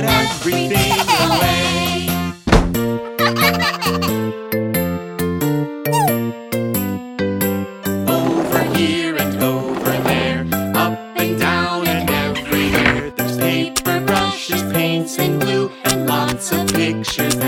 put everything away. over here and over there, up and down and everywhere. There's paper, brushes, paints, and glue, and lots of pictures.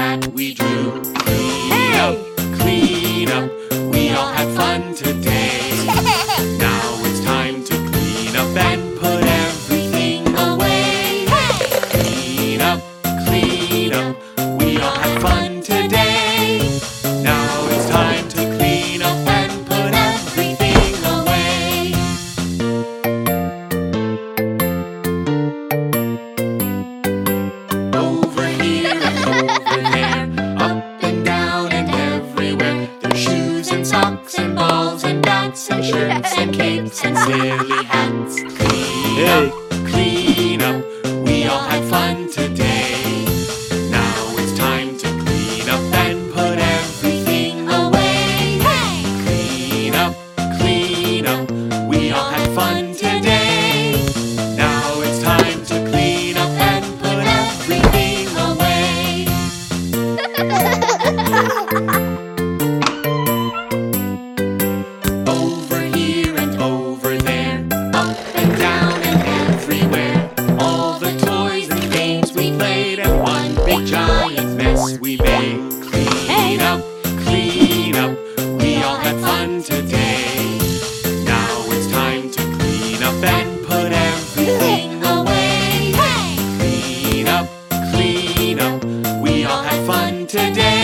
socks and balls and bats and shirts and capes and silly hats. Clean hey. up. mess we made. Clean up, clean up, we all had fun today. Now it's time to clean up and put everything away. Hey! Clean up, clean up, we all had fun today.